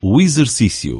o exercício.